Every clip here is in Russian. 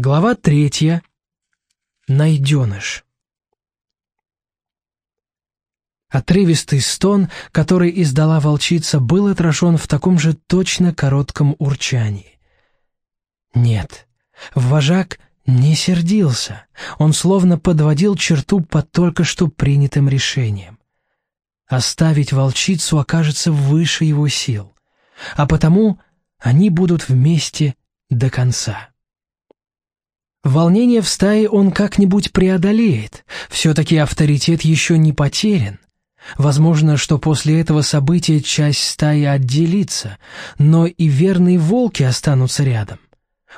Глава третья. Найденыш. Отрывистый стон, который издала волчица, был отражен в таком же точно коротком урчании. Нет, вожак не сердился, он словно подводил черту под только что принятым решением. Оставить волчицу окажется выше его сил, а потому они будут вместе до конца. Волнение в стае он как-нибудь преодолеет, все-таки авторитет еще не потерян. Возможно, что после этого события часть стаи отделится, но и верные волки останутся рядом.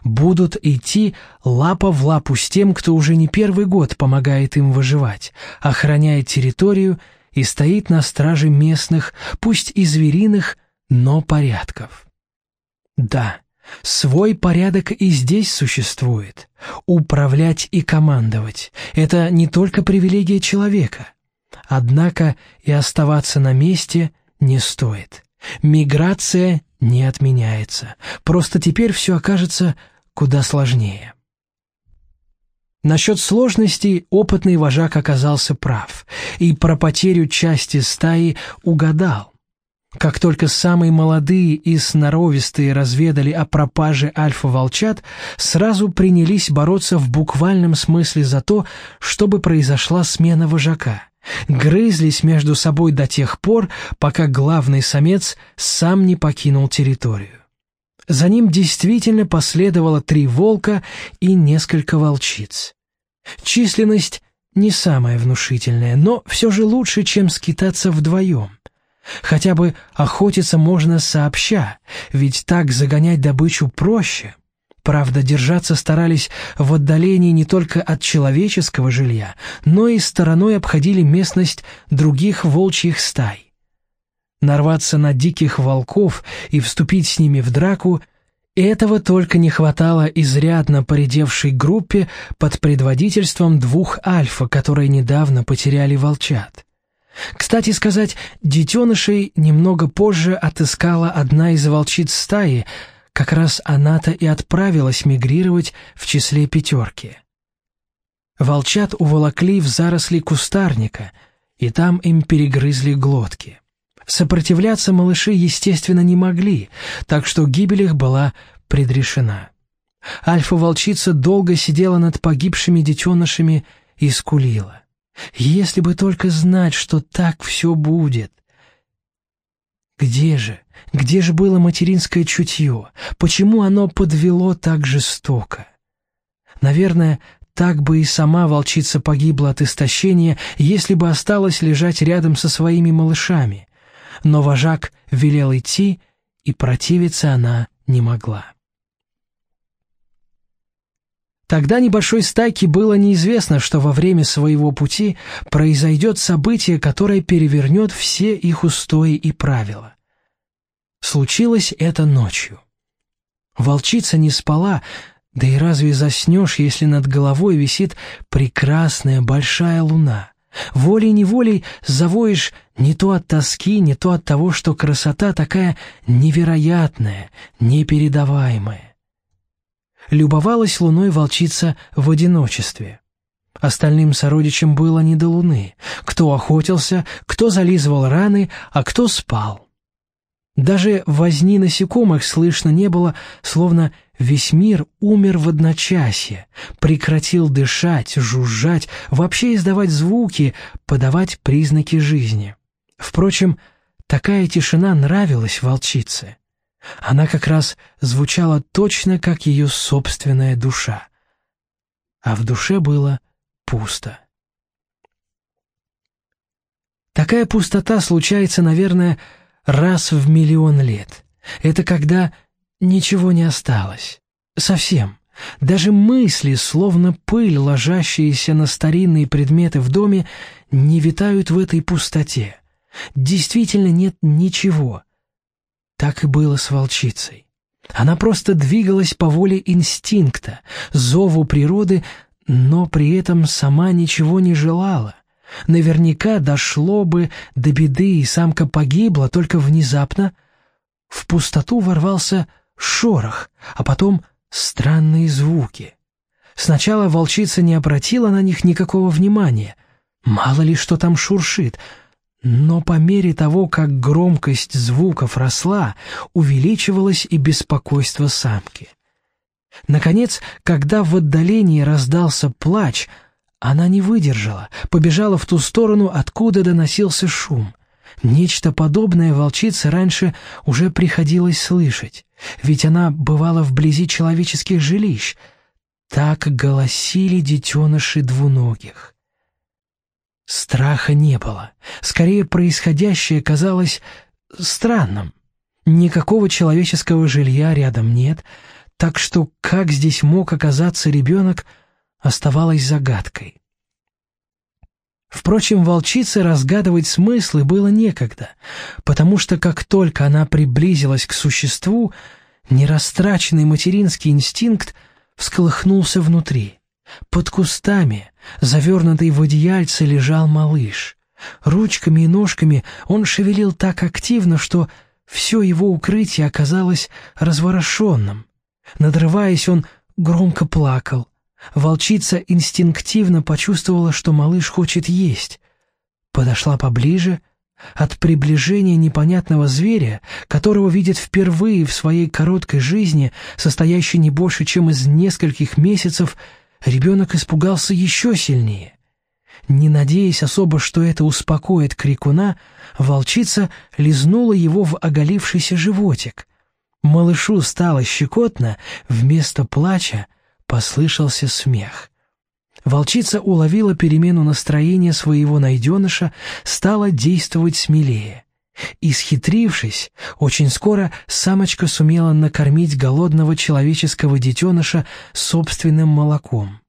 Будут идти лапа в лапу с тем, кто уже не первый год помогает им выживать, охраняет территорию и стоит на страже местных, пусть и звериных, но порядков. Да, Свой порядок и здесь существует. Управлять и командовать — это не только привилегия человека. Однако и оставаться на месте не стоит. Миграция не отменяется. Просто теперь все окажется куда сложнее. Насчет сложностей опытный вожак оказался прав, и про потерю части стаи угадал. Как только самые молодые и сноровистые разведали о пропаже альфа-волчат, сразу принялись бороться в буквальном смысле за то, чтобы произошла смена вожака. Грызлись между собой до тех пор, пока главный самец сам не покинул территорию. За ним действительно последовало три волка и несколько волчиц. Численность не самая внушительная, но все же лучше, чем скитаться вдвоем. Хотя бы охотиться можно сообща, ведь так загонять добычу проще. Правда, держаться старались в отдалении не только от человеческого жилья, но и стороной обходили местность других волчьих стай. Нарваться на диких волков и вступить с ними в драку – этого только не хватало изрядно поредевшей группе под предводительством двух альфа, которые недавно потеряли волчат. Кстати сказать, детенышей немного позже отыскала одна из волчиц стаи, как раз она-то и отправилась мигрировать в числе пятерки. Волчат уволокли в заросли кустарника, и там им перегрызли глотки. Сопротивляться малыши, естественно, не могли, так что гибель их была предрешена. Альфа-волчица долго сидела над погибшими детенышами и скулила. Если бы только знать, что так все будет. Где же, где же было материнское чутье? Почему оно подвело так жестоко? Наверное, так бы и сама волчица погибла от истощения, если бы осталась лежать рядом со своими малышами. Но вожак велел идти, и противиться она не могла. Тогда небольшой стайке было неизвестно, что во время своего пути произойдет событие, которое перевернет все их устои и правила. Случилось это ночью. Волчица не спала, да и разве заснешь, если над головой висит прекрасная большая луна? Волей-неволей завоишь не то от тоски, не то от того, что красота такая невероятная, непередаваемая любовалась луной волчица в одиночестве. Остальным сородичам было не до луны. Кто охотился, кто зализывал раны, а кто спал. Даже возни насекомых слышно не было, словно весь мир умер в одночасье, прекратил дышать, жужжать, вообще издавать звуки, подавать признаки жизни. Впрочем, такая тишина нравилась волчице. Она как раз звучала точно как ее собственная душа. А в душе было пусто. Такая пустота случается, наверное, раз в миллион лет. Это когда ничего не осталось. Совсем. Даже мысли, словно пыль, ложащиеся на старинные предметы в доме, не витают в этой пустоте. Действительно нет ничего — так и было с волчицей. Она просто двигалась по воле инстинкта, зову природы, но при этом сама ничего не желала. Наверняка дошло бы до беды, и самка погибла, только внезапно в пустоту ворвался шорох, а потом странные звуки. Сначала волчица не обратила на них никакого внимания. Мало ли что там шуршит. Но по мере того, как громкость звуков росла, увеличивалось и беспокойство самки. Наконец, когда в отдалении раздался плач, она не выдержала, побежала в ту сторону, откуда доносился шум. Нечто подобное волчице раньше уже приходилось слышать, ведь она бывала вблизи человеческих жилищ. Так голосили детеныши двуногих. Страха не было. Скорее, происходящее казалось странным. Никакого человеческого жилья рядом нет, так что как здесь мог оказаться ребенок, оставалось загадкой. Впрочем, волчице разгадывать смыслы было некогда, потому что как только она приблизилась к существу, нерастраченный материнский инстинкт всколыхнулся внутри. Под кустами, завернутый в одеяльце, лежал малыш. Ручками и ножками он шевелил так активно, что все его укрытие оказалось разворошенным. Надрываясь, он громко плакал. Волчица инстинктивно почувствовала, что малыш хочет есть. Подошла поближе. От приближения непонятного зверя, которого видит впервые в своей короткой жизни, состоящей не больше, чем из нескольких месяцев, ребенок испугался еще сильнее. Не надеясь особо, что это успокоит крикуна, волчица лизнула его в оголившийся животик. Малышу стало щекотно, вместо плача послышался смех. Волчица уловила перемену настроения своего найденыша, стала действовать смелее. Исхитрившись, очень скоро самочка сумела накормить голодного человеческого детеныша собственным молоком.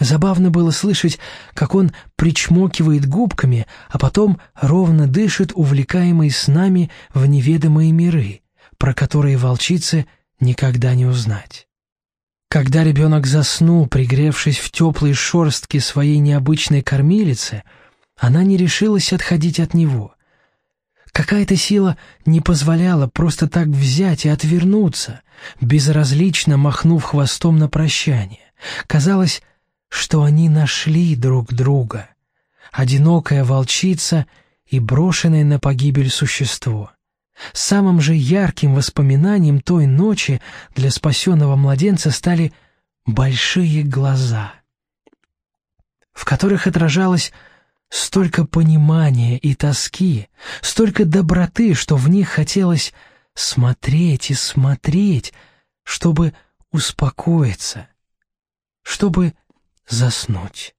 Забавно было слышать, как он причмокивает губками, а потом ровно дышит, увлекаемый с нами в неведомые миры, про которые волчице никогда не узнать. Когда ребенок заснул, пригревшись в теплой шорстке своей необычной кормилицы, она не решилась отходить от него. Какая-то сила не позволяла просто так взять и отвернуться, безразлично махнув хвостом на прощание. Казалось, что они нашли друг друга. Одинокая волчица и брошенное на погибель существо. Самым же ярким воспоминанием той ночи для спасенного младенца стали большие глаза, в которых отражалось столько понимания и тоски, столько доброты, что в них хотелось смотреть и смотреть, чтобы успокоиться, чтобы заснуть.